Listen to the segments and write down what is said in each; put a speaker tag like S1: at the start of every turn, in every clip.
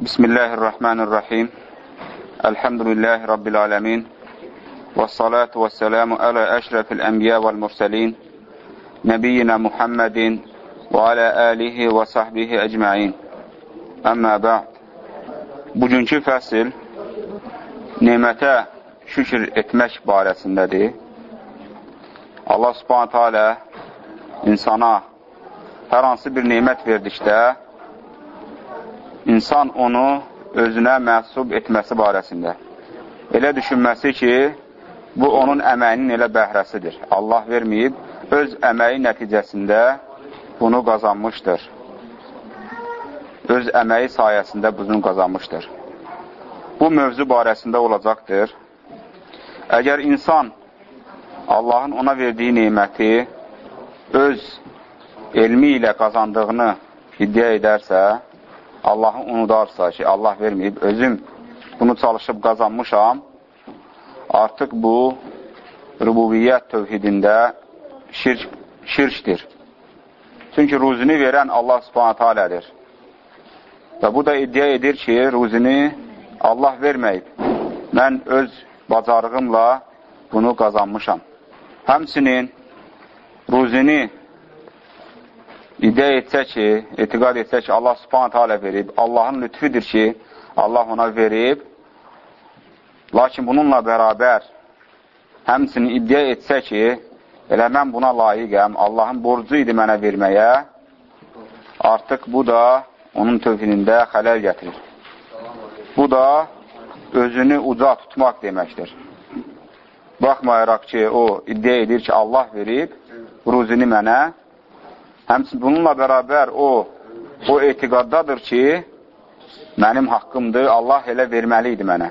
S1: Bismillahirrahmanirrahim. Elhamdülillahi Rabbil alemin. Və salatu və selamu alə əşrəfil ənbiyə vəl mürsəlin. Nəbiyyina Muhammedin və alə alihi və sahbihi əcməin. Əmmə bə'd. Bugünkü fəsil nemətə şükür etmək barəsindədir. Allah subhanətə alə insana hər hansı bir nemət verdikdə insan onu özünə məhsub etməsi barəsində. Elə düşünməsi ki, bu onun əməyinin elə bəhrəsidir. Allah verməyib, öz əməyi nəticəsində bunu qazanmışdır. Öz əməyi sayəsində bunu qazanmışdır. Bu mövzu barəsində olacaqdır. Əgər insan Allahın ona verdiyi neyməti öz elmi ilə qazandığını iddia edərsə, Allahı unudarsa ki, Allah verməyib, özüm bunu çalışıb qazanmışam, artıq bu rububiyyət tövhidində şirk, şirkdir. Çünki ruzini verən Allah subhanətə alədir. Və bu da iddia edir ki, ruzini Allah verməyib. Mən öz bacarığımla bunu qazanmışam. Həmsinin ruzini iddia etsə ki, etiqad etsə ki, Allah subhanət hələ verib, Allahın lütfüdür ki, Allah ona verib, lakin bununla bərabər həmsinin iddia etsə ki, elə mən buna layiqəm, Allahın borcu idi mənə verməyə, artıq bu da onun tövhidində xələl gətirir. Bu da özünü uca tutmaq deməkdir. Baxmayaraq ki, o iddia edir ki, Allah verib, ruzini mənə, Həmçin bununla bərabər o, o etiqaddadır ki, mənim haqqımdır, Allah elə verməli idi mənə.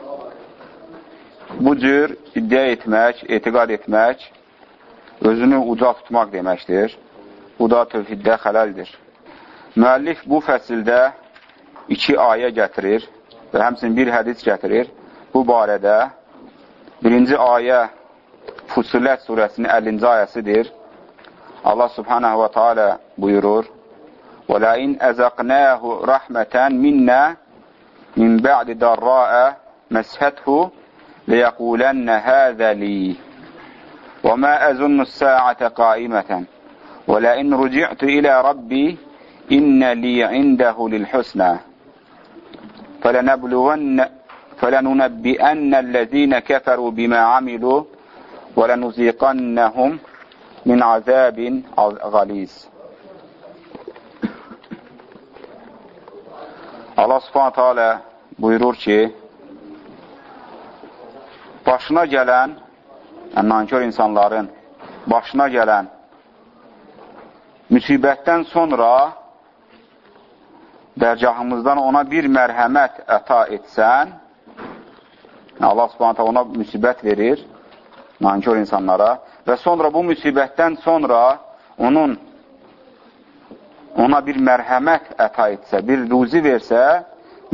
S1: Bu cür iddia etmək, etiqad etmək, özünü uca tutmaq deməkdir. Bu da tövhiddə xələldir. Müəllif bu fəsildə iki ayə gətirir və həmçin bir hədis gətirir. Bu barədə birinci ayə Fusilət surəsinin 50-ci ayəsidir. Allah subhanahu və teala buyurur, وَلَئِنْ أَزَقْنَاهُ رَحْمَةً مِنَّا مِنْ بَعْدِ دَرَّاءَ مَسْهَتْهُ لَيَقُولَنَّ هَذَا لِي وَمَا أَزُنُّ السَّاعَةَ قَائِمَةً وَلَئِنْ رُجِعْتُ إِلَى رَبِّي إِنَّ لِي عِنْدَهُ لِلْحُسْنَى فَلَنَبْلُوَنَّ فَلَنُنَبِّئَنَّ الَّذِينَ كَفَرُوا بِمَا عَمِلُوا وَلَنُزِيقَنَّهُمْ min azəbin qaliz. Allah subhanətə alə buyurur ki, başına gələn, yəni nankör insanların başına gələn müsibətdən sonra dərgahımızdan ona bir mərhəmət əta etsən, Allah subhanətə ona müsibət verir, nankör insanlara və sonra bu müsibətdən sonra onun ona bir mərhəmət əta etsə, bir ruzi versə,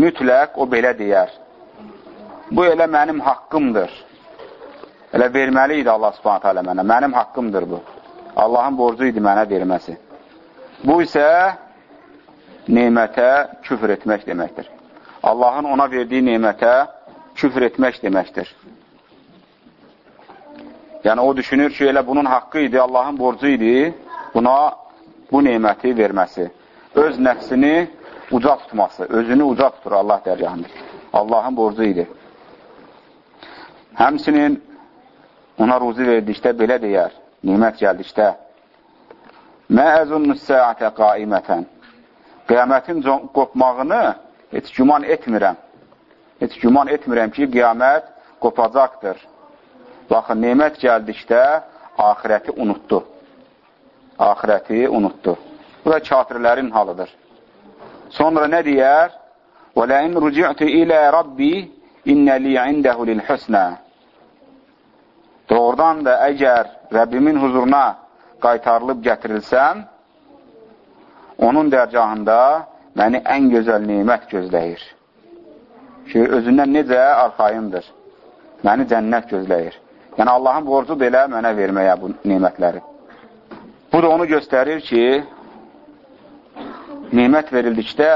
S1: mütləq o belə deyər. Bu elə mənim haqqımdır. Elə verməli idi Allah subhanətə alə mənə. Mənim haqqımdır bu. Allahın borcu idi mənə verməsi. Bu isə nemətə küfr etmək deməkdir. Allahın ona verdiyi nemətə küfr etmək deməkdir. Yəni, o düşünür ki, elə bunun haqqı idi, Allahın borcu idi buna bu neyməti verməsi. Öz nəfsini uca tutması, özünü uca tutur Allah dərgahında. Allahın borcu idi. Həmsinin ona ruzi verdikdə belə deyər, nimət gəldikdə, Mə əzunnus səətə qaimətən Qiyamətin qopmağını heç güman etmirəm. Heç güman etmirəm ki, qiyamət qopacaqdır. Baxın, nemət gəldikdə ahirəti unutdu. Ahirəti unutdu. Bu da kafirlərin halıdır. Sonra nə deyər? وَلَاِنْ رُجِعْتُ إِلَى رَبِّي اِنَّ لِي عِنْدَهُ لِلْحُسْنَى Doğrudan da əgər Rəbbimin huzuruna qaytarılıb gətirilsəm, onun dərgahında məni ən gözəl nimət gözləyir. Ki, özündən necə arxayındır. Məni cənnət gözləyir. Yəni, Allahın borcu belə mənə verməyə bu nimətləri. Bu da onu göstərir ki, nimət verildikdə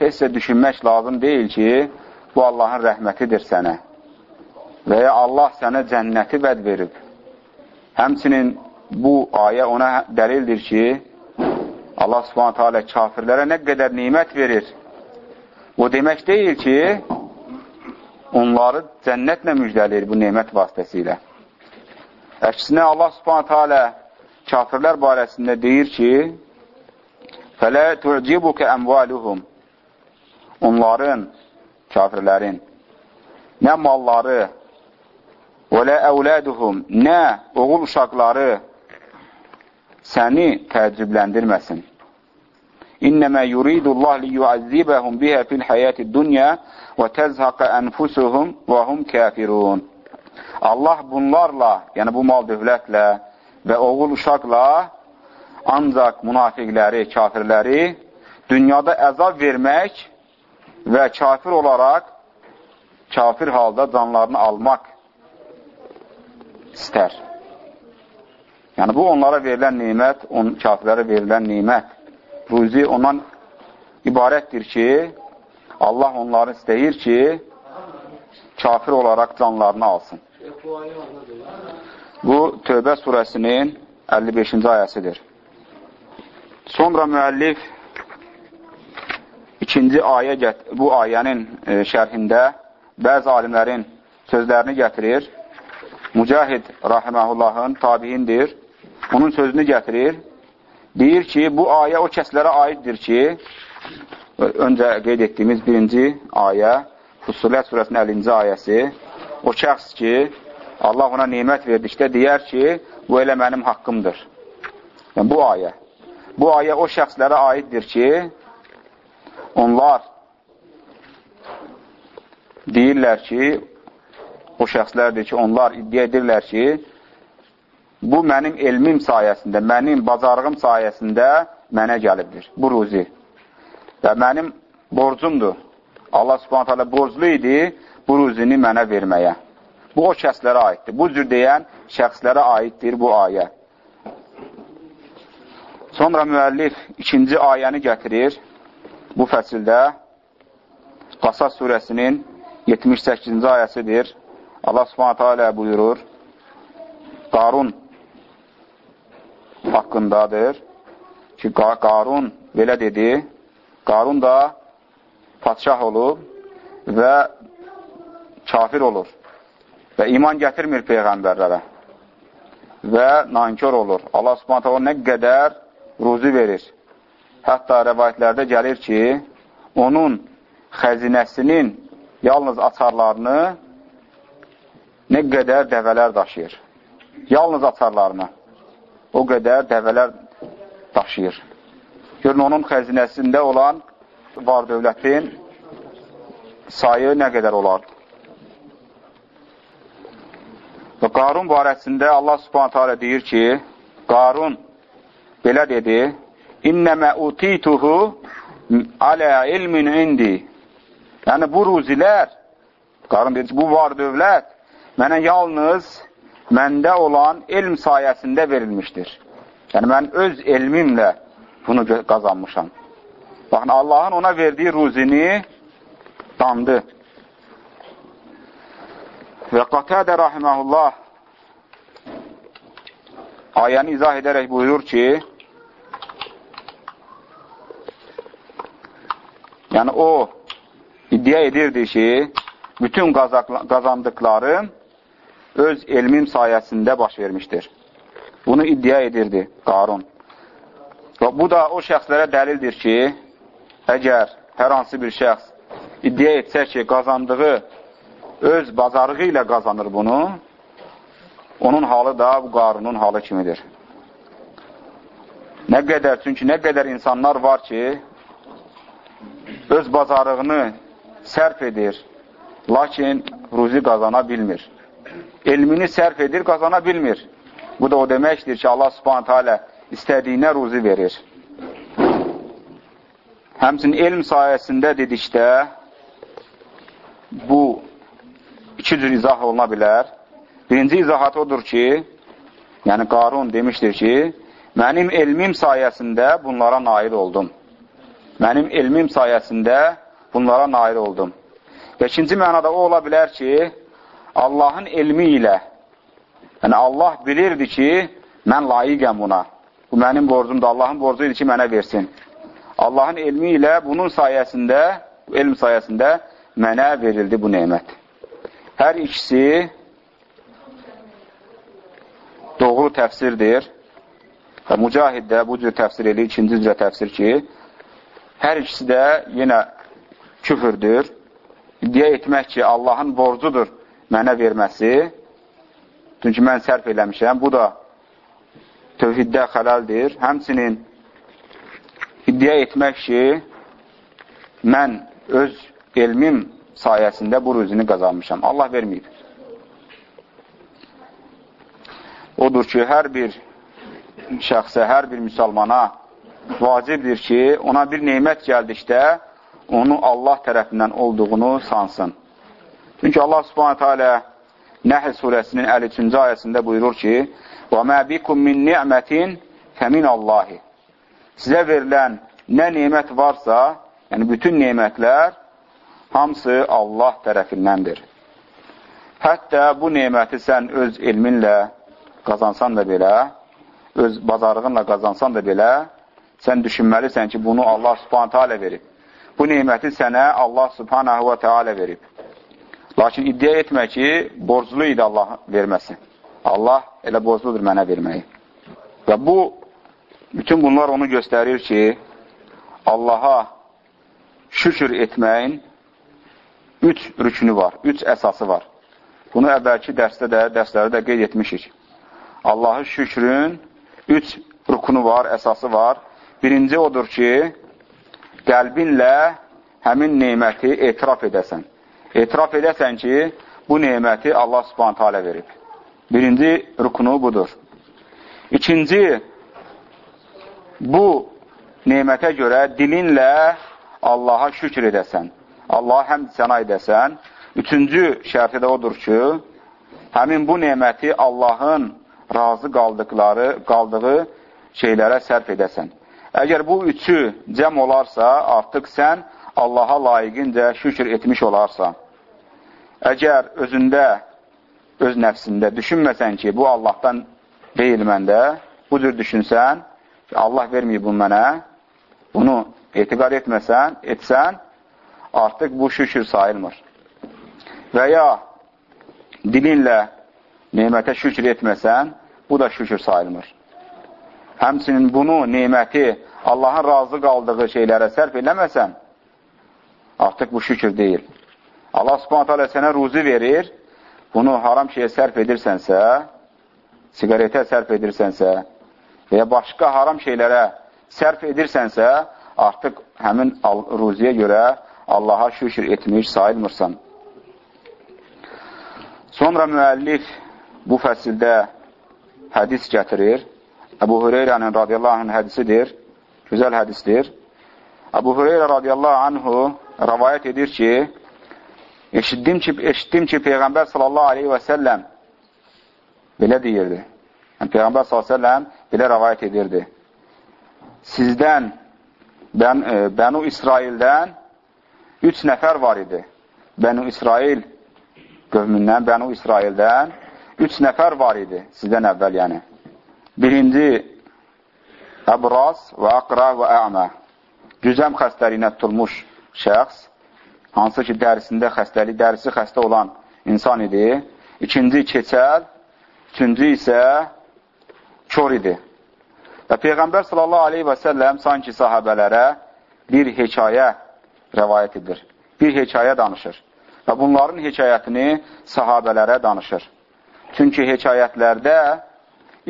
S1: heç düşünmək lazım deyil ki, bu Allahın rəhmətidir sənə və ya Allah sənə cənnəti vəd verib. Həmçinin bu ayə ona dəlildir ki, Allah subhanətə alə kafirlərə nə qədər nimət verir. O demək deyil ki, onları cənnətlə müjdəlir bu nemət vasitəsilə. Əksinə Allah subhanətə alə kafirlər barəsində deyir ki, Fələ tu'cibukə əmvaluhum Onların, kafirlərin, nə malları, və lə əvləduhum, nə oğul uşaqları səni təəccübləndirməsin. İnnəmə yuridullah liyuəzzibəhum bihə fil həyəti dünya və təzhaqə ənfusuhum və hum kafirun. Allah bunlarla, yəni bu mal dövlətlə və oğul uşaqla ancaq münafiqləri, kafirləri dünyada əzab vermək və kafir olaraq kafir halda canlarını almaq istər. Yəni, bu onlara verilən nimət, on, kafirlərə verilən nimət. Ruzi ondan ibarətdir ki, Allah onları istəyir ki, kafir olaraq canlarını alsın. Bu, Tövbə surəsinin 55-ci ayəsidir. Sonra müəllif ikinci ayə bu ayənin e, şərhində bəzi alimlərin sözlərini gətirir. Mücahid rahiməhullahın tabiindir. Onun sözünü gətirir. Deyir ki, bu ayə o kəslərə aiddir ki, öncə qeyd etdiyimiz birinci ayə, Fusulət surəsinin 50-ci ayəsi, o şəxs ki, Allah ona nimət verdikdə deyər ki, bu elə mənim haqqımdır. Yəni, bu ayə. Bu ayə o şəxslərə aiddir ki, onlar deyirlər ki, o şəxslərdir ki, onlar iddia edirlər ki, bu mənim elmim sayəsində, mənim bacarığım sayəsində mənə gəlibdir, bu ruzi. Və mənim borcumdur. Allah subhanət hələ borclu idi bu ruzini mənə verməyə. Bu, o şəxslərə aiddir. Bu cür deyən şəxslərə aiddir bu ayə. Sonra müəllif ikinci ayəni gətirir bu fəsildə. Qasas surəsinin 78-ci ayəsidir. Allah subhanətə alə buyurur, Qarun haqqındadır ki, Qarun belə dedi, Qarun da patşah olub və kafir olur və iman gətirmir Peyğəmbərlərə və nankör olur. Allah subhanətə o nə qədər ruzi verir. Hətta rəvayətlərdə gəlir ki, onun xəzinəsinin yalnız açarlarını nə qədər dəvələr daşıyır. Yalnız açarlarını. O qədər dəvələr daşıyır. Görün, onun xəzinəsində olan var dövlətin sayı nə qədər olar? Və Qarun barəsində Allah subhanətə alə deyir ki, Qarun belə dedi, İnnəmə utituhu alə ilmin indi. Yəni, bu ruzilər, qarın dedi, bu var dövlət, mənə yalnız məndə olan elm sayəsində verilmişdir. Yəni, mən öz elmimlə bunu qazanmışam. Baxın, Allahın ona verdiyi ruzini dandı. Və Qatədə rahiməhullah ayəni izah edərək buyurur ki, yəni o iddia edirdi ki, bütün qazandıqlarım öz elmim sayəsində baş vermişdir. Bunu iddia edirdi Qarun. Və bu da o şəxslərə dəlildir ki, əgər hər hansı bir şəxs iddia etsə ki, qazandığı öz bazarığı ilə qazanır bunu, onun halı da bu qarunun halı kimidir. Nə qədər, çünki nə qədər insanlar var ki, öz bazarığını sərf edir, lakin ruzi qazana bilmir. Elmini sərf edir, qazana bilmir. Bu da o deməkdir ki, Allah subhanətə alə istədiyinə ruzi verir. Həmçin elm sayəsində dedikdə bu iki cür izah oluna bilər. Birinci izahat odur ki, yəni Qarun demişdir ki, mənim elmim sayəsində bunlara nail oldum. Mənim elmim sayəsində bunlara nail oldum. Və ikinci mənada o ola bilər ki, Allahın elmi ilə, yəni Allah bilirdi ki, mən layiqəm buna. Bu mənim borcumdur, Allahın borcu idi ki, mənə versin. Allahın elmi ilə bunun sayəsində, elm sayəsində mənə verildi bu nemət. Hər ikisi doğru təfsirdir. Və Mücahid də bu cür təfsir edir, ikinci cür təfsir ki, hər ikisi də yenə küfürdür. İddia etmək ki, Allahın borcudur mənə verməsi. Çünki mən sərf eləmişəm. Bu da tövhiddə xələldir. Həmçinin iddia etmək ki, mən öz elmim sayəsində bu rüzini qazanmışam. Allah verməyib. Odur ki, hər bir şəxsə, hər bir müsəlmana vacibdir ki, ona bir neymət gəldikdə, onu Allah tərəfindən olduğunu sansın. Çünki Allah subhanətə alə Nəhl surəsinin 53-cü ayəsində buyurur ki, Və mə bikum min ni'mətin fəmin Allahi. Sizə verilən nə nemət varsa, yəni bütün nemətlər hamısı Allah tərəfindəndir. Hətta bu neməti sən öz elminlə qazansan da belə, öz bacarığınla qazansan da belə, sən düşünməlisən ki, bunu Allah subhanətə alə verib. Bu neməti sənə Allah subhanəhü və tealə verib. Lakin iddia etmə ki, borclu idi Allah verməsi. Allah elə borcludur mənə verməyi. Və bu, bütün bunlar onu göstərir ki, Allaha şükür etməyin üç rükünü var, üç əsası var. Bunu əvvəlki dərsdə də, dərslərdə də qeyd etmişik. Allahı şükrün üç rükunu var, əsası var. Birinci odur ki, qəlbinlə həmin neyməti etiraf edəsən. Etiraf edəsən ki, bu neyməti Allah subhanətə alə verib. Birinci rükunu budur. İkinci, bu neymətə görə dilinlə Allaha şükür edəsən. Allaha həmd sənə edəsən. Üçüncü şərti də odur ki, həmin bu neməti Allahın razı qaldıqları, qaldığı şeylərə sərf edəsən. Əgər bu üçü cəm olarsa, artıq sən Allaha layiqincə şükür etmiş olarsan. Əgər özündə, öz nəfsində düşünməsən ki, bu Allahdan deyil məndə, bu cür düşünsən, ki, Allah verməyib bunu mənə, bunu etiqad etməsən, etsən, artıq bu şükür sayılmır. Və ya dilinlə neymətə şükür etməsən, bu da şükür sayılmır. Həmçinin bunu, neyməti Allahın razı qaldığı şeylərə sərf eləməsən, artıq bu şükür deyil. Allah subhanət hələ sənə ruzi verir, bunu haram şeyə sərf edirsənsə, sigaretə sərf edirsənsə və ya başqa haram şeylərə sərf edirsənsə, artıq həmin ruziyə görə Allaha şükür etmiş sayılmırsan. Sonra müəllif bu fəsildə hədis gətirir. Əbu Hüreyrənin radiyallahu anh hədisidir. Gözəl hədisdir. Əbu Hüreyrə radiyallahu anhu rəvayət edir ki, eşitdim ki, eşitdim ki Peyğəmbər sallallahu aleyhi və səlləm belə deyirdi. Yəni, Peyğəmbər sallallahu aleyhi və səlləm belə rəvayət edirdi. Sizdən, bən, e, Bənu İsraildən üç nəfər var idi. Bənu İsrail qövmündən, Bənu İsraildən üç nəfər var idi sizdən əvvəl yəni. Birinci əbraz və əqra və əmə. Cüzəm xəstəliyinə tutulmuş şəxs, hansı ki, dərisində xəstəlik, dərisi xəstə olan insan idi. İkinci keçəl, üçüncü isə kör idi. Və Peyğəmbər sallallahu aleyhi və səlləm sanki sahabələrə bir hekayə rəvayət edir. Bir hekayə danışır. Və bunların hekayətini sahabələrə danışır. Çünki hekayətlərdə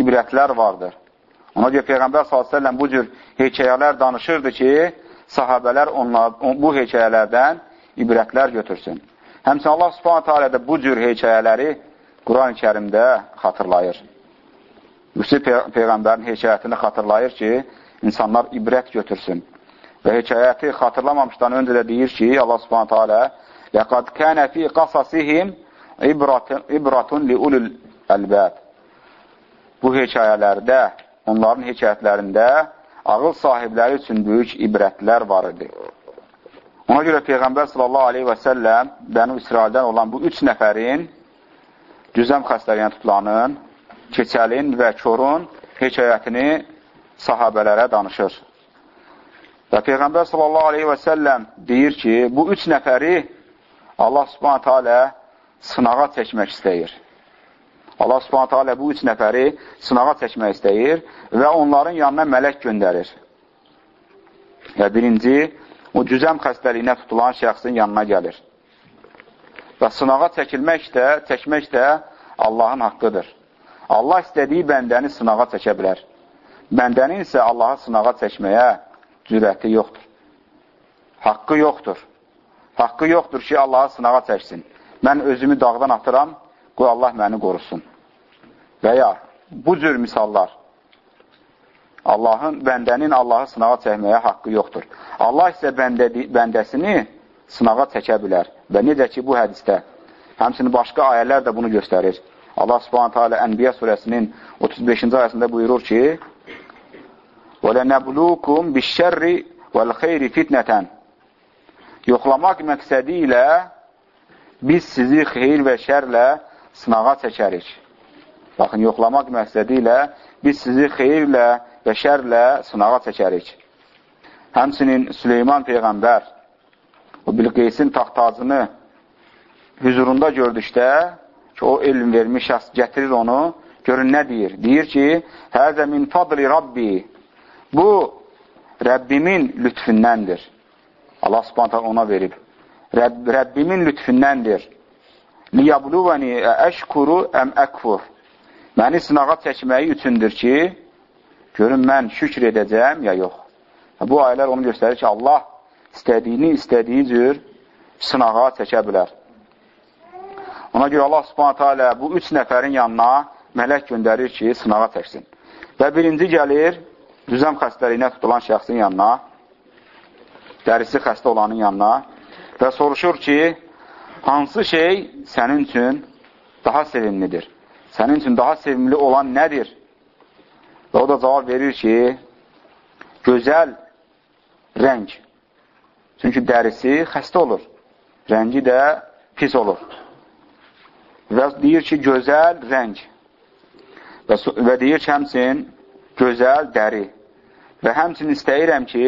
S1: ibrətlər vardır. Ona görə Peyğəmbər s.ə.v bu cür hekayələr danışırdı ki, sahabələr onlar, bu hekayələrdən ibrətlər götürsün. Həmçin Allah subhanətə alə də bu cür hekayələri Quran-ı kərimdə xatırlayır. Yusuf Peyğəmbərin hekayətini xatırlayır ki, insanlar ibrət götürsün. Və hekayəti xatırlamamışdan öncə də deyir ki, Allah subhanətə alə kənə fi qasasihim ibratun li ulul əlbəb Bu hekayələrdə, onların hekayətlərində ağıl sahibləri üçün böyük ibrətlər var idi. Ona görə Peyğəmbər sallallahu aleyhi və səlləm Bənu İsraildən olan bu üç nəfərin cüzəm xəstəliyinə tutulanın, keçəlin və korun hekayətini sahabələrə danışır. Və Peyğəmbər sallallahu aleyhi və səlləm deyir ki, bu üç nəfəri Allah subhanətə alə sınağa çəkmək istəyir. Allah subhanətə alə bu üç nəfəri sınağa çəkmək istəyir və onların yanına mələk göndərir. Və birinci, o cüzəm xəstəliyinə tutulan şəxsin yanına gəlir. Və sınağa çəkilmək də, çəkmək də Allahın haqqıdır. Allah istədiyi bəndəni sınağa çəkə bilər. Bəndənin isə Allaha sınağa çəkməyə cürəti yoxdur. Haqqı yoxdur. Haqqı yoxdur ki, Allaha sınağa çəksin. Mən özümü dağdan atıram, qoy Allah məni qorusun. Və ya bu cür misallar Allahın, bəndənin Allahı sınağa çəkməyə haqqı yoxdur. Allah isə bəndədi, bəndəsini sınağa çəkə bilər. Və necə ki, bu hədistə, həmsinin başqa ayələr də bunu göstərir. Allah subhanətə alə Ənbiyə surəsinin 35-ci ayəsində buyurur ki, وَلَنَبْلُوكُمْ بِالشَّرِّ وَالْخَيْرِ fitnətən Yoxlamaq məqsədi ilə biz sizi xeyir və şərlə sınağa çəkərik. Baxın, yoxlamaq məqsədi ilə biz sizi xeyirlə və şərlə sınağa çəkərik. Həmsinin Süleyman Peyğəmbər o Bilqeysin taxtacını hüzurunda gördükdə ki, o elm vermiş şəxs gətirir onu, görün nə deyir? Deyir ki, Həzə min fadli Rabbi Bu, Rəbbimin lütfündəndir. Allah subhanətə ona verib. Rəbb, Rəbbimin lütfündəndir. Liyabluvəni əşkuru əm əkfur. Məni sınağa çəkməyi üçündür ki, görün mən şükr edəcəm ya yox. Bu ayələr onu göstərir ki, Allah istədiyini istədiyi cür sınağa çəkə bilər. Ona görə Allah subhanətə alə bu üç nəfərin yanına mələk göndərir ki, sınağa çəksin. Və birinci gəlir, düzəm xəstəliyinə tutulan şəxsin yanına, dərisi xəstə olanın yanına və soruşur ki, hansı şey sənin üçün daha sevimlidir? Sənin üçün daha sevimli olan nədir? Və o da cavab verir ki, gözəl rəng. Çünki dərisi xəstə olur. Rəngi də pis olur. Və deyir ki, gözəl rəng. Və, və deyir ki, həmsin gözəl dəri. Və həmsin istəyirəm ki,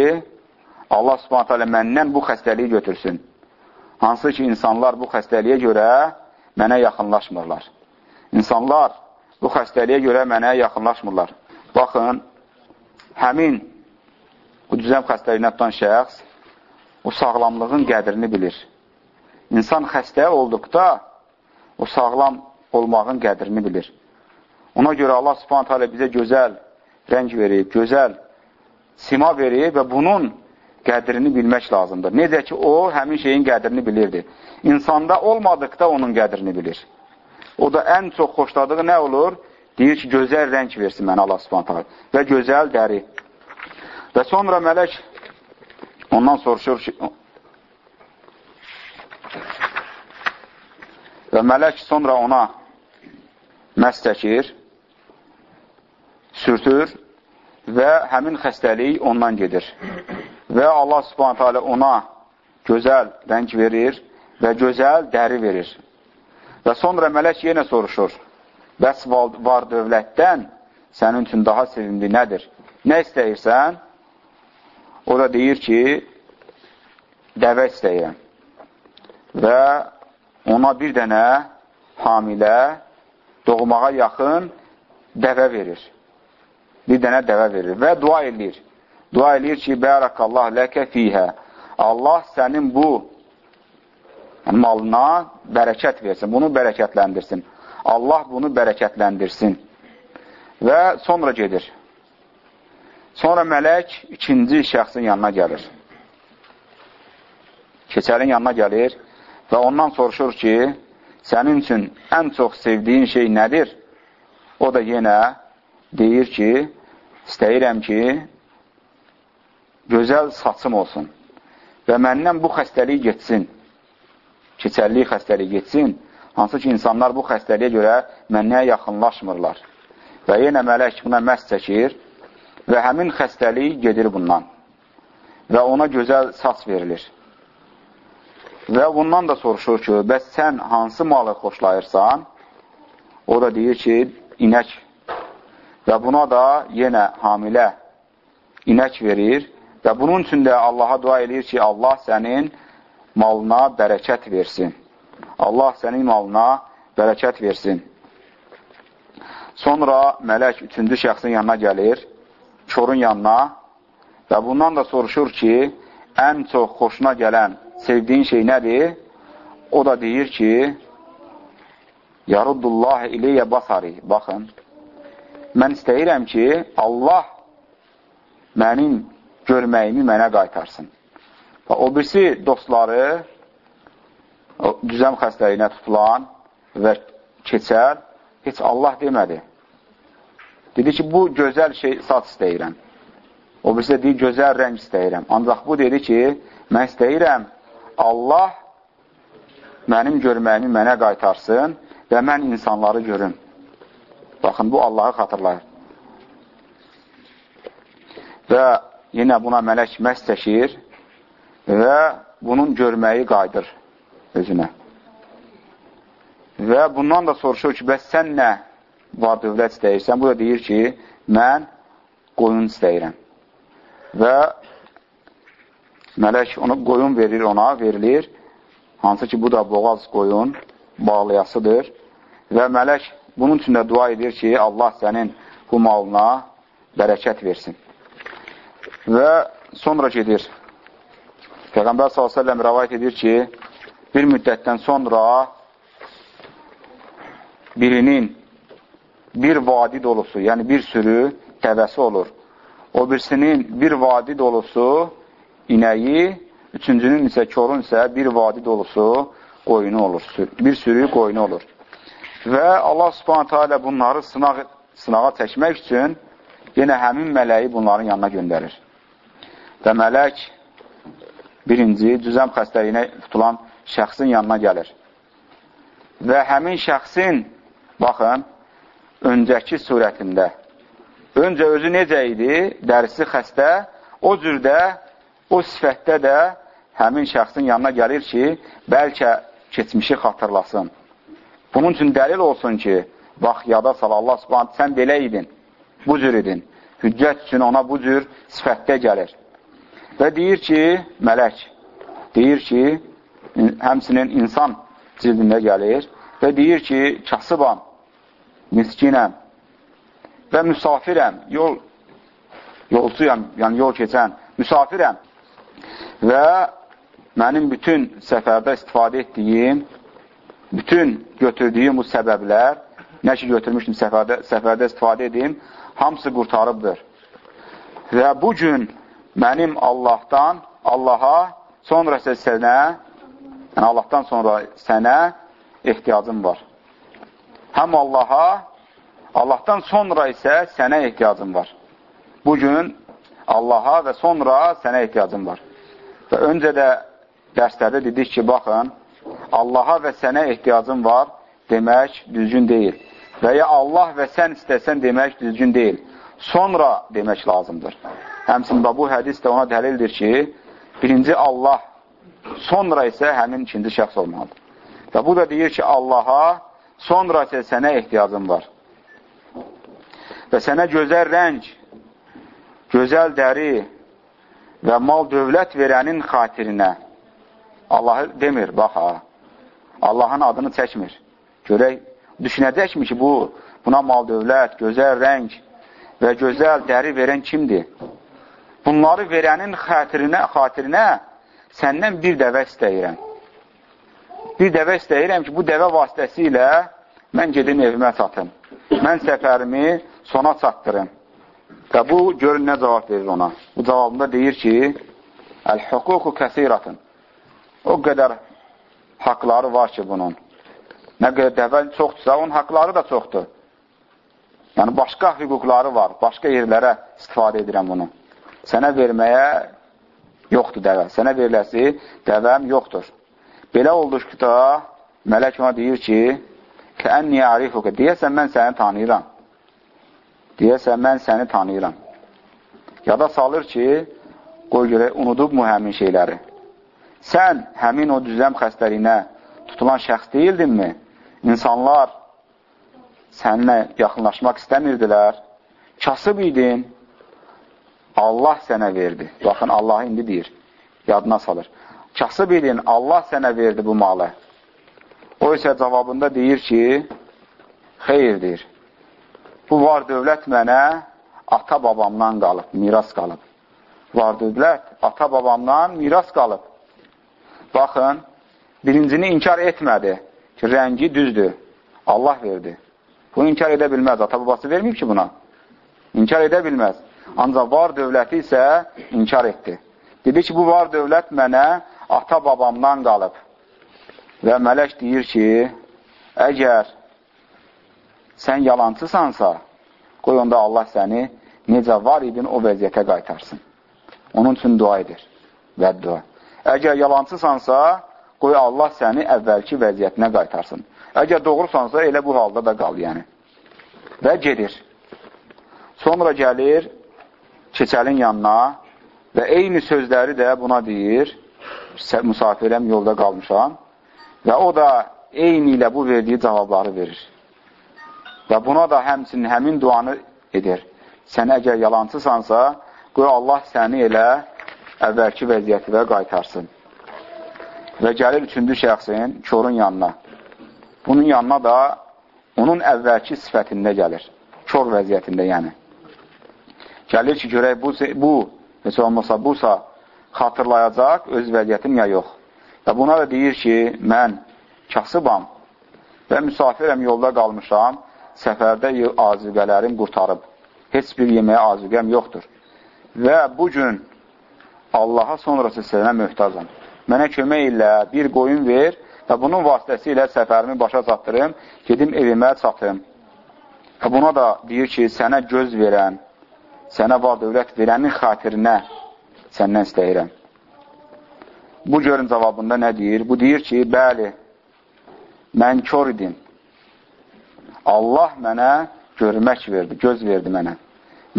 S1: Allah subhanət hələ məndən bu xəstəliyi götürsün. Hansı ki, insanlar bu xəstəliyə görə mənə yaxınlaşmırlar. İnsanlar bu xəstəliyə görə mənə yaxınlaşmırlar. Baxın, həmin bu düzəm xəstəliyinə tutan şəxs o sağlamlığın qədrini bilir. İnsan xəstə olduqda o sağlam olmağın qədrini bilir. Ona görə Allah subhanət hələ bizə gözəl rəng verib, gözəl sima verib və bunun qədrini bilmək lazımdır. Necə ki, o həmin şeyin qədrini bilirdi. İnsanda olmadıqda onun qədrini bilir. O da ən çox xoşladığı nə olur? Deyir ki, gözəl rəng versin mənə Allah subhanətə və gözəl dəri. Və sonra mələk ondan soruşur ki, və mələk sonra ona məs çəkir, sürtür və həmin xəstəlik ondan gedir və Allah subhanətə ona gözəl rəng verir və gözəl dəri verir. Və sonra mələk yenə soruşur, bəs var dövlətdən sənin üçün daha sevimli nədir? Nə istəyirsən? O da deyir ki, dəvə istəyirəm. Və ona bir dənə hamilə doğmağa yaxın dəvə verir. Bir dənə dəvə verir və dua edir. Dua eləyir ki, Bərakallah ləkə fiyhə. Allah sənin bu malına bərəkət versin, bunu bərəkətləndirsin. Allah bunu bərəkətləndirsin. Və sonra gedir. Sonra mələk ikinci şəxsin yanına gəlir. Keçəlin yanına gəlir və ondan soruşur ki, sənin üçün ən çox sevdiyin şey nədir? O da yenə deyir ki, istəyirəm ki, gözəl saçım olsun və məndən bu xəstəlik getsin, keçərlik xəstəlik getsin, hansı ki, insanlar bu xəstəliyə görə mənəyə yaxınlaşmırlar. Və yenə mələk buna məhz çəkir və həmin xəstəlik gedir bundan və ona gözəl saç verilir. Və bundan da soruşur ki, bəs sən hansı malı xoşlayırsan? O da deyir ki, inək. Və buna da yenə hamilə inək verir və bunun üçün də Allaha dua edir ki, Allah sənin malına bərəkət versin. Allah sənin malına bərəkət versin. Sonra mələk üçüncü şəxsin yanına gəlir, korun yanına və bundan da soruşur ki, ən çox xoşuna gələn, sevdiyin şey nədir? O da deyir ki, Yaruddullah iləyyə basari. Baxın, mən istəyirəm ki, Allah mənim görməyimi mənə qaytarsın. O birisi dostları düzəm xəstəliyinə tutulan və keçər, heç Allah demədi. Dedi ki, bu gözəl şey saç istəyirəm. O birisi deyir, gözəl rəng istəyirəm. Ancaq bu dedi ki, mən istəyirəm Allah mənim görməyimi mənə qaytarsın və mən insanları görüm. Baxın, bu Allahı xatırlayır. Və yenə buna mələk məhz çəkir və bunun görməyi qaydır özünə. Və bundan da soruşur ki, bəs sən nə var dövlət istəyirsən? Bu da deyir ki, mən qoyun istəyirəm. Və mələk onu qoyun verir ona, verilir. Hansı ki, bu da boğaz qoyun bağlayasıdır. Və mələk bunun üçün də dua edir ki, Allah sənin bu malına bərəkət versin. Və sonra gedir. Peyğəmbər s.ə.v rəvayət edir ki, bir müddətdən sonra birinin bir vadi dolusu, yəni bir sürü təvəsi olur. O birisinin bir vadi dolusu inəyi, üçüncünün isə korun isə bir vadi dolusu qoyunu olur. Bir sürü qoyunu olur. Və Allah subhanətə alə bunları sınaq, sınağa çəkmək üçün yenə həmin mələyi bunların yanına göndərir. Və mələk birinci düzəm xəstəliyinə tutulan şəxsin yanına gəlir. Və həmin şəxsin Baxın, öncəki surətində. Öncə özü necə idi? Dərisi xəstə. O cürdə, o sifətdə də həmin şəxsin yanına gəlir ki, bəlkə keçmişi xatırlasın. Bunun üçün dəlil olsun ki, bax, yada sal, Allah subhanət, sən belə idin, bu cür idin. Hüccət üçün ona bu cür sifətdə gəlir. Və deyir ki, mələk, deyir ki, həmsinin insan cildində gəlir və deyir ki, kasıbam, miskinəm və müsafirəm, yol, yolcuyam, yəni yol keçən, müsafirəm və mənim bütün səfərdə istifadə etdiyim, bütün götürdüyüm bu səbəblər, nə ki götürmüşdüm səfərdə, səfərdə istifadə edeyim, hamısı qurtarıbdır. Və bu gün mənim Allahdan, Allaha, sonra isə sənə, yəni Allahdan sonra sənə ehtiyacım var həm Allaha, Allahdan sonra isə sənə ehtiyacın var. Bugün Allaha və sonra sənə ehtiyacın var. Və öncə də dərslərdə dedik ki, baxın, Allaha və sənə ehtiyacın var demək düzgün deyil. Və ya Allah və sən istəsən demək düzgün deyil. Sonra demək lazımdır. Həmsində bu hədis də ona dəlildir ki, birinci Allah, sonra isə həmin ikinci şəxs olmalıdır. Və bu da deyir ki, Allaha sonra isə sənə ehtiyacın var. Və sənə gözəl rəng, gözəl dəri və mal dövlət verənin xatirinə Allahı demir, bax ha, Allahın adını çəkmir. Görək, düşünəcəkmi ki, bu, buna mal dövlət, gözəl rəng və gözəl dəri verən kimdir? Bunları verənin xatirinə, xatirinə səndən bir dəvə istəyirəm bir dəvə istəyirəm ki, bu dəvə vasitəsilə mən gedim evimə çatım. Mən səfərimi sona çatdırım. Və bu, görün nə cavab verir ona. Bu cavabında deyir ki, Əl-hüququ kəsiratın. O qədər haqları var ki, bunun. Nə qədər dəvə çoxdursa, onun haqları da çoxdur. Yəni, başqa hüquqları var. Başqa yerlərə istifadə edirəm bunu. Sənə verməyə yoxdur dəvə. Sənə veriləsi dəvəm yoxdur. Belə olduqda mələk ona deyir ki, Kəənni ya'rifuka. Deyəsən mən səni tanıyıram. Deyəsən mən səni tanıyıram. Yada salır ki, qoy görək, unudub mu həmin şeyləri? Sən həmin o düzləm xəstəliyinə tutulan şəxs deyildinmi? İnsanlar səninlə yaxınlaşmaq istəmirdilər. Kasıb idin. Allah sənə verdi. Baxın, Allah indi deyir, yadına salır. Kasıb idin, Allah sənə verdi bu malı. O isə cavabında deyir ki, xeyirdir. Bu var dövlət mənə ata-babamdan qalıb, miras qalıb. Var dövlət ata-babamdan miras qalıb. Baxın, birincini inkar etmədi ki, rəngi düzdür, Allah verdi. Bunu inkar edə bilməz, ata-babası verməyib ki buna. İnkar edə bilməz. Ancaq var dövləti isə inkar etdi. Dedi ki, bu var dövlət mənə ata-babamdan qalıb. Və mələk deyir ki, əgər sən yalancısansa, qoy onda Allah səni necə var idin o vəziyyətə qaytarsın. Onun üçün dua edir və dua. Əgər yalancısansa, qoy Allah səni əvvəlki vəziyyətinə qaytarsın. Əgər doğrusansa, elə bu halda da qal, yəni. Və gedir. Sonra gəlir keçəlin yanına və eyni sözləri də buna deyir, musafirəm, yolda qalmışam və o da eyni ilə bu verdiyi cavabları verir. Və buna da həmçinin həmin duanı edir. Sən əgər yalancısansa, qoy Allah səni elə əvvəlki vəziyyətinə qaytarsın. Və gəlir üçüncü şəxsin körün yanına. Bunun yanına da onun əvvəlki sifətində gəlir. Kör vəziyyətində yəni. Gəlir ki, görək bu, bu heç olmasa busa xatırlayacaq öz vəziyyətim ya yox. Və buna da deyir ki, mən kasıbam və müsafirəm, yolda qalmışam, səfərdə azüqələrim qurtarıb. Heç bir yeməyə azüqəm yoxdur. Və bu gün Allaha sonrası sənə möhtacam. Mənə kömək ilə bir qoyun ver və bunun vasitəsilə səfərimi başa çatdırım, gedim evimə çatım. Və buna da deyir ki, sənə göz verən, sənə var dövlət verənin xatirinə səndən istəyirəm. Bu görün cavabında nə deyir? Bu deyir ki, bəli, mən kör idim. Allah mənə görmək verdi, göz verdi mənə.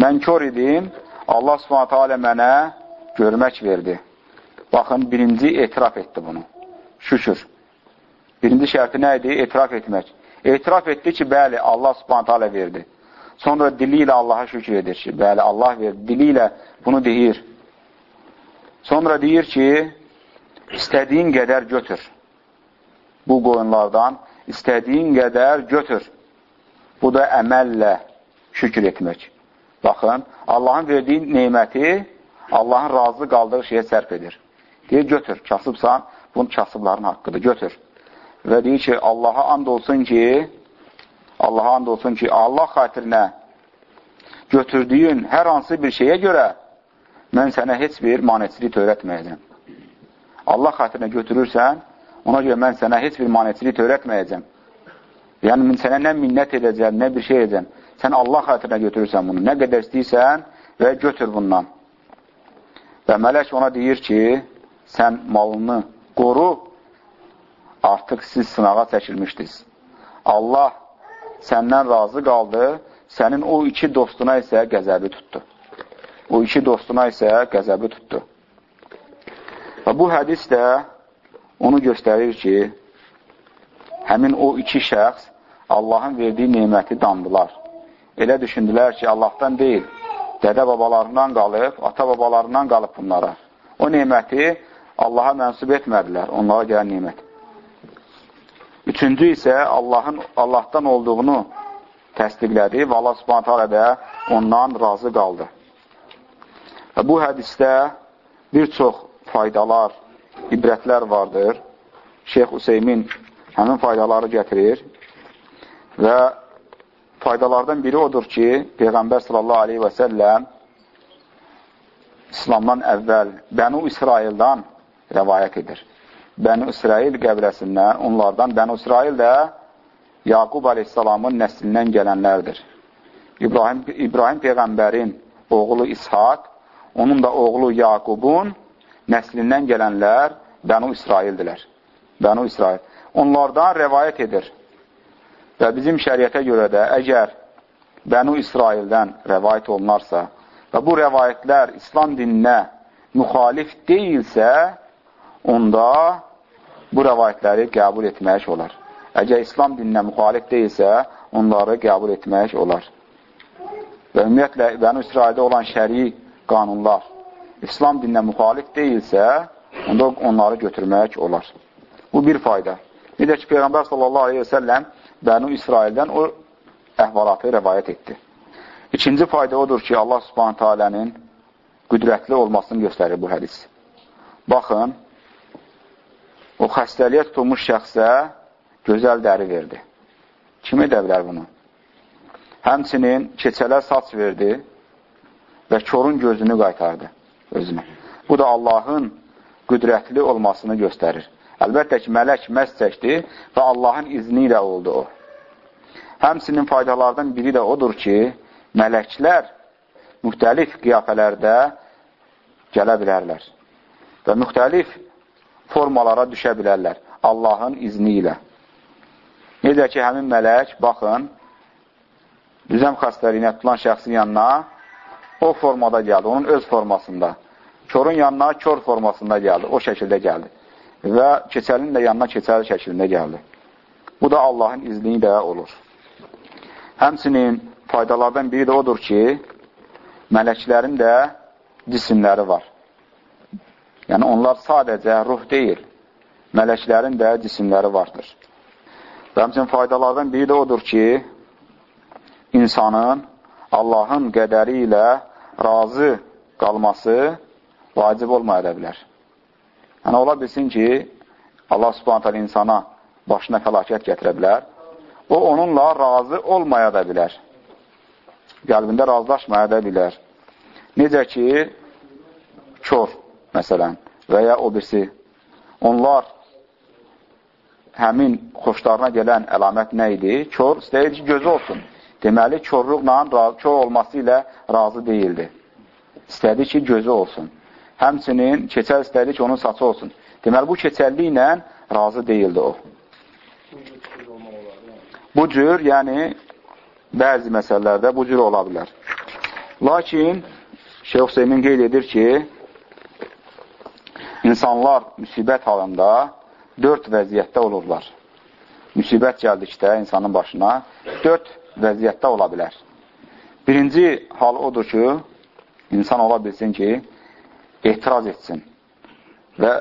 S1: Mən kör idim, Allah subhanətə alə mənə görmək verdi. Baxın, birinci etiraf etdi bunu. Şükür. Birinci şərti nə idi? Etiraf etmək. Etiraf etdi ki, bəli, Allah subhanətə alə verdi. Sonra dili ilə Allaha şükür edir ki, bəli, Allah verdi. Dili ilə bunu deyir. Sonra deyir ki, istədiyin qədər götür. Bu qoyunlardan istədiyin qədər götür. Bu da əməllə şükür etmək. Baxın, Allahın verdiyi neyməti Allahın razı qaldığı şeyə sərf edir. Deyir, götür, kasıbsan, bunun kasıbların haqqıdır, götür. Və deyir ki, Allaha and olsun ki, Allaha and olsun ki, Allah xatirinə götürdüyün hər hansı bir şeyə görə mən sənə heç bir manecilik öyrətməyəcəm. Allah xatirinə götürürsən, ona görə mən sənə heç bir manecilik öyrətməyəcəm. Yəni, mən sənə nə minnət edəcəm, nə bir şey edəcəm. Sən Allah xatirinə götürürsən bunu. Nə qədər istəyirsən və götür bundan. Və mələk ona deyir ki, sən malını qoru, artıq siz sınağa çəkilmişdiniz. Allah səndən razı qaldı, sənin o iki dostuna isə qəzəbi tutdu. O iki dostuna isə qəzəbi tutdu. Və bu hədis də onu göstərir ki, həmin o iki şəxs Allahın verdiyi neməti dandılar. Elə düşündülər ki, Allahdan deyil, dədə babalarından qalıb, ata babalarından qalıb bunlara. O neməti Allaha mənsub etmədilər, onlara gələn nemət. Üçüncü isə Allahın Allahdan olduğunu təsdiqlədi və Allah subhanətə alə də ondan razı qaldı. Və bu hədisdə bir çox faydalar, ibrətlər vardır. Şeyx Hüseymin həmin faydaları gətirir və faydalardan biri odur ki, Peyğəmbər sallallahu aleyhi və səlləm İslamdan əvvəl Bənu İsraildan rəvayət edir. Bənu İsrail qəbrəsindən, onlardan Bənu İsrail də Yaqub aleyhissalamın nəslindən gələnlərdir. İbrahim, İbrahim Peyğəmbərin oğlu İshak onun da oğlu Yaqubun nəslindən gələnlər Bənu İsraildilər. Bənu İsrail. Onlardan rəvayət edir. Və bizim şəriətə görə də əgər Bənu İsraildən rəvayət olunarsa və bu rəvayətlər İslam dininə müxalif deyilsə, onda bu rəvayətləri qəbul etmək olar. Əgər İslam dininə müxalif deyilsə, onları qəbul etmək olar. Və ümumiyyətlə, Bənu İsraildə olan şəri qanunlar İslam dininə müxalif deyilsə, onda onları götürmək olar. Bu bir fayda. Necə ki, Peyğəmbər sallallahu aleyhi və səlləm Bənu İsraildən o əhvalatı rəvayət etdi. İkinci fayda odur ki, Allah subhanətə alənin qüdrətli olmasını göstərir bu hədis. Baxın, o xəstəliyə tutulmuş şəxsə gözəl dəri verdi. Kim edə bilər bunu? Həmçinin keçələ saç verdi və korun gözünü qaytardı özünə. Bu da Allahın qüdrətli olmasını göstərir. Əlbəttə ki, mələk məhz çəkdi və Allahın izni ilə oldu o. Həmsinin faydalardan biri də odur ki, mələklər müxtəlif qiyafələrdə gələ bilərlər və müxtəlif formalara düşə bilərlər Allahın izni ilə. Necə ki, həmin mələk, baxın, düzəm xəstəliyinə tutulan şəxsin yanına o formada gəldi, onun öz formasında. Korun yanına kör formasında gəldi, o şəkildə gəldi. Və keçəlin də yanına keçəli şəklində gəldi. Bu da Allahın izni ilə olur. Həmsinin faydalardan biri də odur ki, mələklərin də cisimləri var. Yəni, onlar sadəcə ruh deyil, mələklərin də cisimləri vardır. Və həmçinin faydalardan biri də odur ki, insanın Allahın qədəri ilə razı qalması vacib olmaya da bilər. Yəni, ola bilsin ki, Allah subhanətələ insana başına fəlakət gətirə bilər. O, onunla razı olmaya da bilər. Qəlbində razılaşmaya da bilər. Necə ki, kör, məsələn, və ya o birisi. Onlar həmin xoşlarına gələn əlamət nə idi? Kör istəyirdi ki, gözü olsun. Deməli, körluqla, kör olması ilə razı deyildi. İstədi ki, gözü olsun. Həmçinin keçəl istədi ki, onun saçı olsun. Deməli, bu keçəllik ilə razı deyildi o. Bu cür, yəni, bəzi məsələlərdə bu cür ola bilər. Lakin, Şeyh Hüseymin qeyd edir ki, insanlar müsibət halında dörd vəziyyətdə olurlar. Müsibət gəldikdə insanın başına dörd vəziyyətdə ola bilər. Birinci hal odur ki, insan ola bilsin ki, etiraz etsin və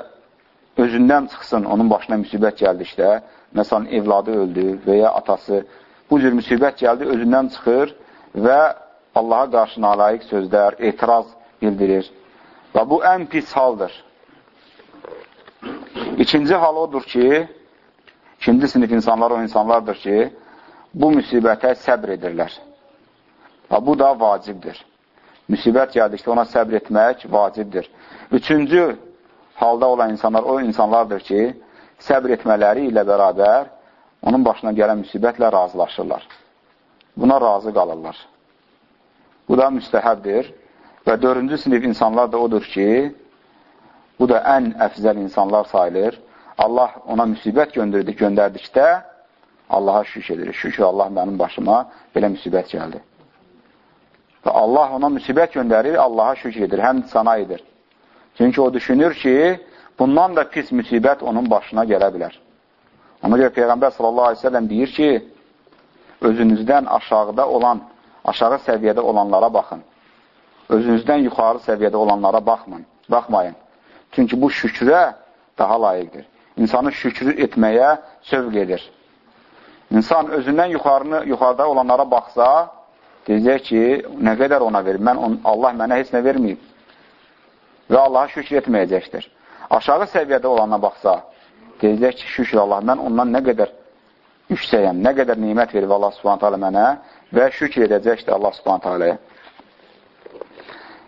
S1: özündən çıxsın onun başına müsibət gəldikdə, məsələn, evladı öldü və ya atası, bu cür müsibət gəldi, özündən çıxır və Allaha qarşı nalayiq sözlər, etiraz bildirir. Və bu ən pis haldır. İkinci hal odur ki, ikinci sinif insanlar o insanlardır ki, bu müsibətə səbr edirlər. Və bu da vacibdir. Müsibət gəldikdə ona səbr etmək vacibdir. Üçüncü halda olan insanlar o insanlardır ki, səbr etmələri ilə bərabər onun başına gələn müsibətlə razılaşırlar. Buna razı qalırlar. Bu da müstəhəbdir. Və dördüncü sinif insanlar da odur ki, bu da ən əfzəl insanlar sayılır. Allah ona müsibət göndərdi, göndərdikdə Allaha şükür edir. Şükür Allah mənim başıma belə müsibət gəldi. Və Allah ona müsibət göndərir, Allaha şükür edir, həm sana edir. Çünki o düşünür ki, bundan da pis müsibət onun başına gələ bilər. Ona görə Peyğəmbər sallallahu aleyhi ve sellem deyir ki, özünüzdən aşağıda olan, aşağı səviyyədə olanlara baxın. Özünüzdən yuxarı səviyyədə olanlara baxmayın. baxmayın. Çünki bu şükrə daha layiqdir. İnsanı şükrü etməyə sövq edir. İnsan özündən yuxarını, yuxarıda olanlara baxsa, Deyəcək ki, nə qədər ona verir? Mən on, Allah mənə heç nə verməyib. Və Allaha şükür etməyəcəkdir. Aşağı səviyyədə olana baxsa, deyəcək ki, şükür Allah, mən ondan nə qədər yüksəyəm, nə qədər nimət verib Allah subhanət hələ mənə və şükür edəcəkdir Allah subhanət hələyə.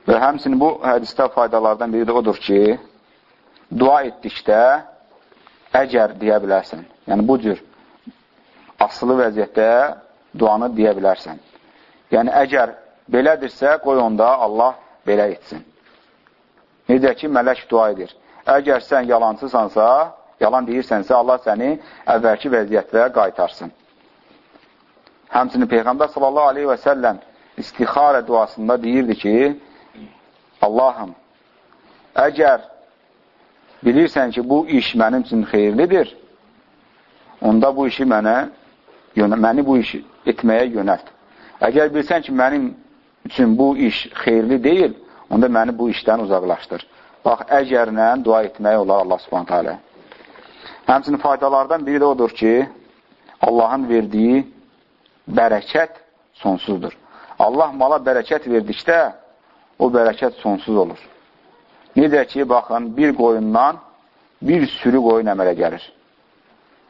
S1: Və həmsinin bu hədistə faydalardan biri də odur ki, dua etdikdə əgər deyə bilərsən. Yəni, bu cür asılı vəziyyətdə duanı deyə bilərsən. Yəni, əgər belədirsə, qoy onda Allah belə etsin. Necə ki, mələk dua edir. Əgər sən yalancısansa, yalan deyirsənsə, Allah səni əvvəlki vəziyyətlə qaytarsın. Həmçinin Peyğəmbər sallallahu aleyhi və səlləm istixarə duasında deyirdi ki, Allahım, əgər bilirsən ki, bu iş mənim üçün xeyirlidir, onda bu işi mənə, məni bu işi etməyə yönəlt. Əgər bilsən ki, mənim üçün bu iş xeyirli deyil, onda məni bu işdən uzaqlaşdır. Bax, əgərlə dua etmək olar Allah subhanətə alə. Həmçinin faydalardan biri də odur ki, Allahın verdiyi bərəkət sonsuzdur. Allah mala bərəkət verdikdə, o bərəkət sonsuz olur. Necə ki, baxın, bir qoyundan bir sürü qoyun əmələ gəlir.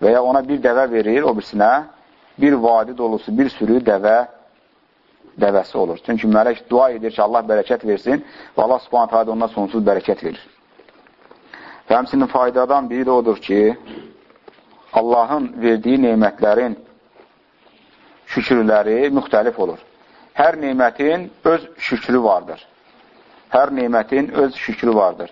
S1: Və ya ona bir dəvə verir, o birisinə bir vadi dolusu, bir sürü dəvə dəvəsi olur. Çünki mələk dua edir ki, Allah bərəkət versin və Allah subhanət hələ ona sonsuz bərəkət verir. Və həmsinin faydadan biri də odur ki, Allahın verdiyi neymətlərin şükürləri müxtəlif olur. Hər neymətin öz şükrü vardır. Hər neymətin öz şükrü vardır.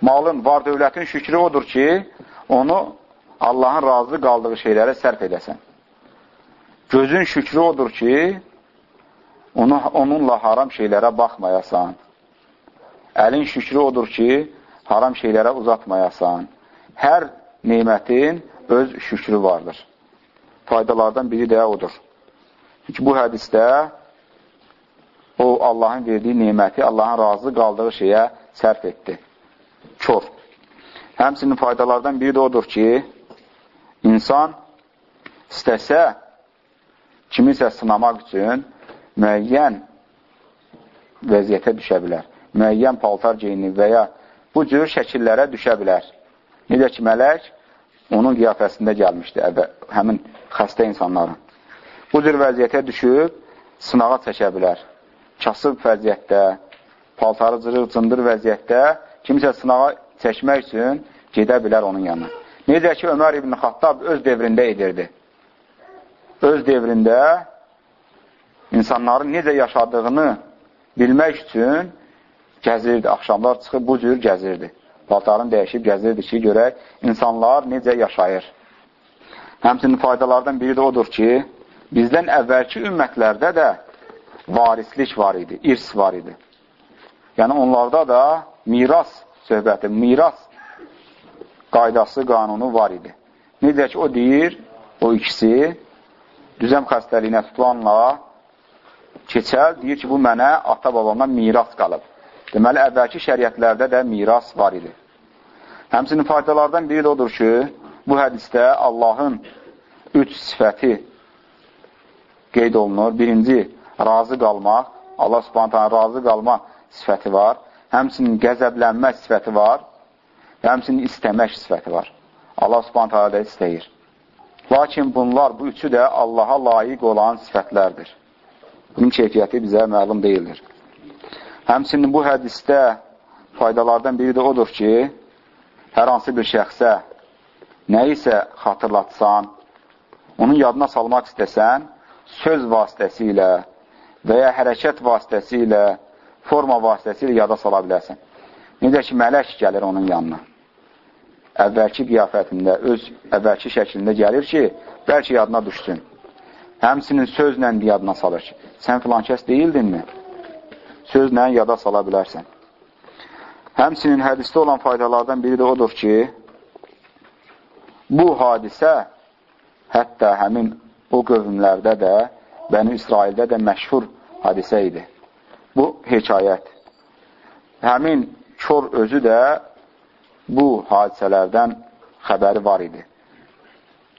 S1: Malın, var dövlətin şükrü odur ki, onu Allahın razı qaldığı şeylərə sərf edəsən. Gözün şükrü odur ki, onu, onunla haram şeylərə baxmayasan. Əlin şükrü odur ki, haram şeylərə uzatmayasan. Hər neymətin öz şükrü vardır. Faydalardan biri də odur. Çünki bu hədisdə o Allahın verdiyi neyməti Allahın razı qaldığı şeyə sərf etdi. Kör. Həmsinin faydalardan biri də odur ki, insan istəsə kimisə sınamaq üçün müəyyən vəziyyətə düşə bilər. Müəyyən paltar geyinib və ya bu cür şəkillərə düşə bilər. Necə ki, mələk onun qiyafəsində gəlmişdi əvvə, həmin xəstə insanların. Bu cür vəziyyətə düşüb sınağa çəkə bilər. Kasıb vəziyyətdə, paltarı cırıq, cındır vəziyyətdə kimisə sınağa çəkmək üçün gedə bilər onun yanına. Necə ki, Ömər ibn Xattab öz devrində edirdi. Öz devrində insanların necə yaşadığını bilmək üçün gəzirdi. Axşamlar çıxıb bu cür gəzirdi. Paltarını dəyişib gəzirdi ki, görək insanlar necə yaşayır. Həmçinin faydalardan biri də odur ki, bizdən əvvəlki ümmətlərdə də varislik var idi, irs var idi. Yəni onlarda da miras söhbəti, miras qaydası, qanunu var idi. Necə ki, o deyir, o ikisi düzəm xəstəliyinə tutulanla keçər, deyir ki, bu mənə ata-babamdan miras qalıb. Deməli, əvvəlki şəriətlərdə də miras var idi. Həmsinin faydalardan biri də odur ki, bu hədisdə Allahın üç sifəti qeyd olunur. Birinci, razı qalmaq. Allah subhanətən razı qalma sifəti var. Həmsinin qəzəblənmə sifəti var. Həmsinin istəmək sifəti var. Allah subhanətən də istəyir. Lakin bunlar, bu üçü də Allaha layiq olan sifətlərdir. Bunun keyfiyyəti bizə məlum deyildir. Həmsinin bu hədisdə faydalardan biri də odur ki, hər hansı bir şəxsə nə isə xatırlatsan, onun yadına salmaq istəsən, söz vasitəsilə və ya hərəkət vasitəsilə, forma vasitəsilə yada sala bilərsən. Necə ki, mələk gəlir onun yanına. Əvvəlki qiyafətində, öz əvvəlki şəklində gəlir ki, bəlkə yadına düşsün. Həmsinin sözlə yadına salır ki, sən filan kəs deyildinmi? Sözlə yada sala bilərsən. Həmsinin hədisdə olan faydalardan biri də odur ki, bu hadisə hətta həmin o qövmlərdə də, Bəni İsraildə də məşhur hadisə idi. Bu hekayət. Həmin kör özü də bu hadisələrdən xəbəri var idi.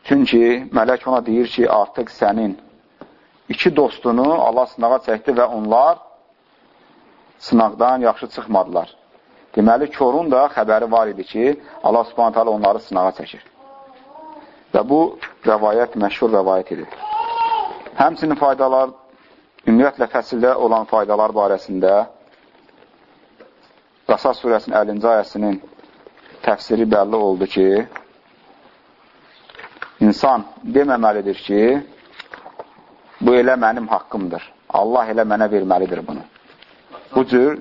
S1: Çünki mələk ona deyir ki, artıq sənin iki dostunu Allah sınağa çəkdi və onlar sınaqdan yaxşı çıxmadılar. Deməli, körun da xəbəri var idi ki, Allah subhanət hələ onları sınağa çəkir. Və bu rəvayət məşhur rəvayət idi. Həmsinin faydalar, ümumiyyətlə fəsildə olan faydalar barəsində Qasas surəsinin 50-ci ayəsinin təfsiri bəlli oldu ki, İnsan deməməlidir ki, bu elə mənim haqqımdır. Allah elə mənə verməlidir bunu. Bu cür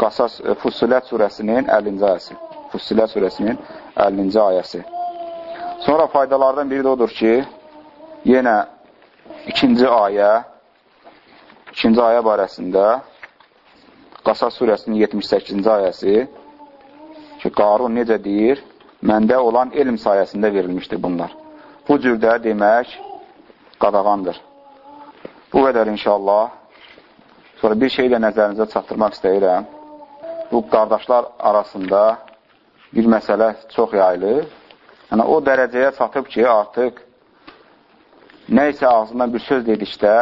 S1: Qasas e, Fussilət surəsinin 50-ci ayəsi. Fussilət surəsinin 50-ci ayəsi. Sonra faydalardan biri də odur ki, yenə ikinci ayə, ikinci ayə barəsində Qasas surəsinin 78-ci ayəsi ki, Qarun necə deyir, məndə olan elm sayəsində verilmişdir bunlar. Bu cürdə demək qadağandır. Bu qədər inşallah. Sonra bir şey də nəzərinizə çatdırmaq istəyirəm. Bu qardaşlar arasında bir məsələ çox yayılır. Yəni, o dərəcəyə çatıb ki, artıq nə isə ağzından bir söz dedikdə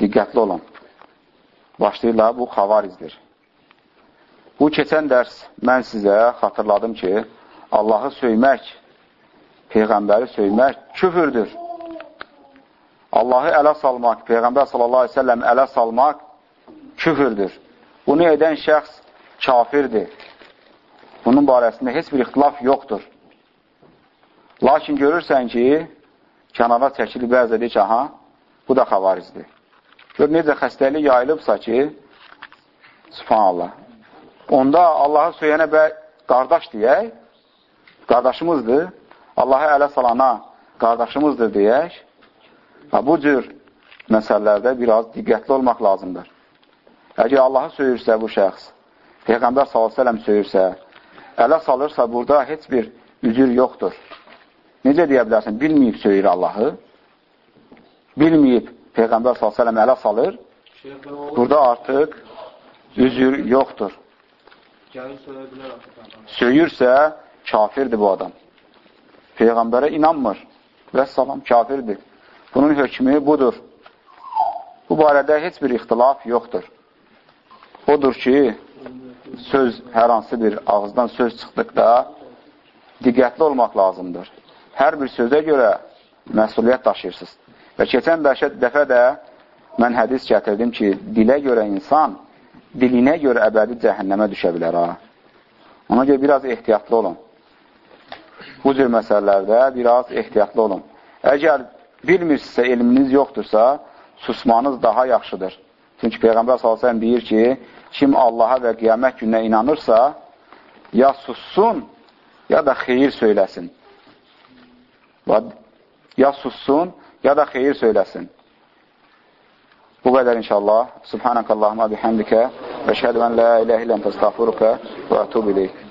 S1: diqqətli olun. Başlayırlar, bu xavarizdir. Bu keçən dərs mən sizə xatırladım ki, Allahı söymək, Peyğəmbəri söymək küfürdür. Allahı ələ salmaq, Peyğəmbər sallallahu aleyhi ve sellem ələ salmaq küfürdür. Bunu edən şəxs kafirdir. Bunun barəsində heç bir ixtilaf yoxdur. Lakin görürsən ki, kənara çəkilib bəzi edir ki, aha, bu da xavarizdir. Gör, necə xəstəlik yayılıbsa ki, subhanallah, onda Allahı söyləyənə bə qardaş deyək, qardaşımızdır, Allahı ələ salana qardaşımızdır deyək, ha, bu cür məsələlərdə biraz diqqətli olmaq lazımdır. Əgər Allahı söyürsə bu şəxs, Peyğəmbər s.ə.v söyürsə, ələ salırsa, burada heç bir üzür yoxdur. Necə deyə bilərsən? Bilməyib söyür Allahı, bilməyib Peyğəmbər s.ə.v ələ salır, burada artıq üzür yoxdur. Söyürsə, kafirdir bu adam. Peyğəmbərə inanmır və salam kafirdir. Bunun hökmü budur. Bu barədə heç bir ixtilaf yoxdur. Odur ki, söz, hər hansı bir ağızdan söz çıxdıqda diqqətli olmaq lazımdır. Hər bir sözə görə məsuliyyət daşıyırsınız. Və keçən dəfə də mən hədis gətirdim ki, dilə görə insan dilinə görə əbədi cəhənnəmə düşə bilər. Ha. Ona görə biraz ehtiyatlı olun. Bu cür məsələlərdə biraz ehtiyatlı olun. Əgər bilmirsinizsə, elminiz yoxdursa, susmanız daha yaxşıdır. Çünki Peyğəmbər s.ə.v deyir ki, kim Allaha və qiyamət gününə inanırsa, ya sussun, ya da xeyir söyləsin. Ya sussun, ya da xeyir söyləsin. Bu qədər inşallah. Subhanəkəllahumma bihamdikə və şəhədə mən la iləhə ilə əntə estağfuruka və ətubu ileyk.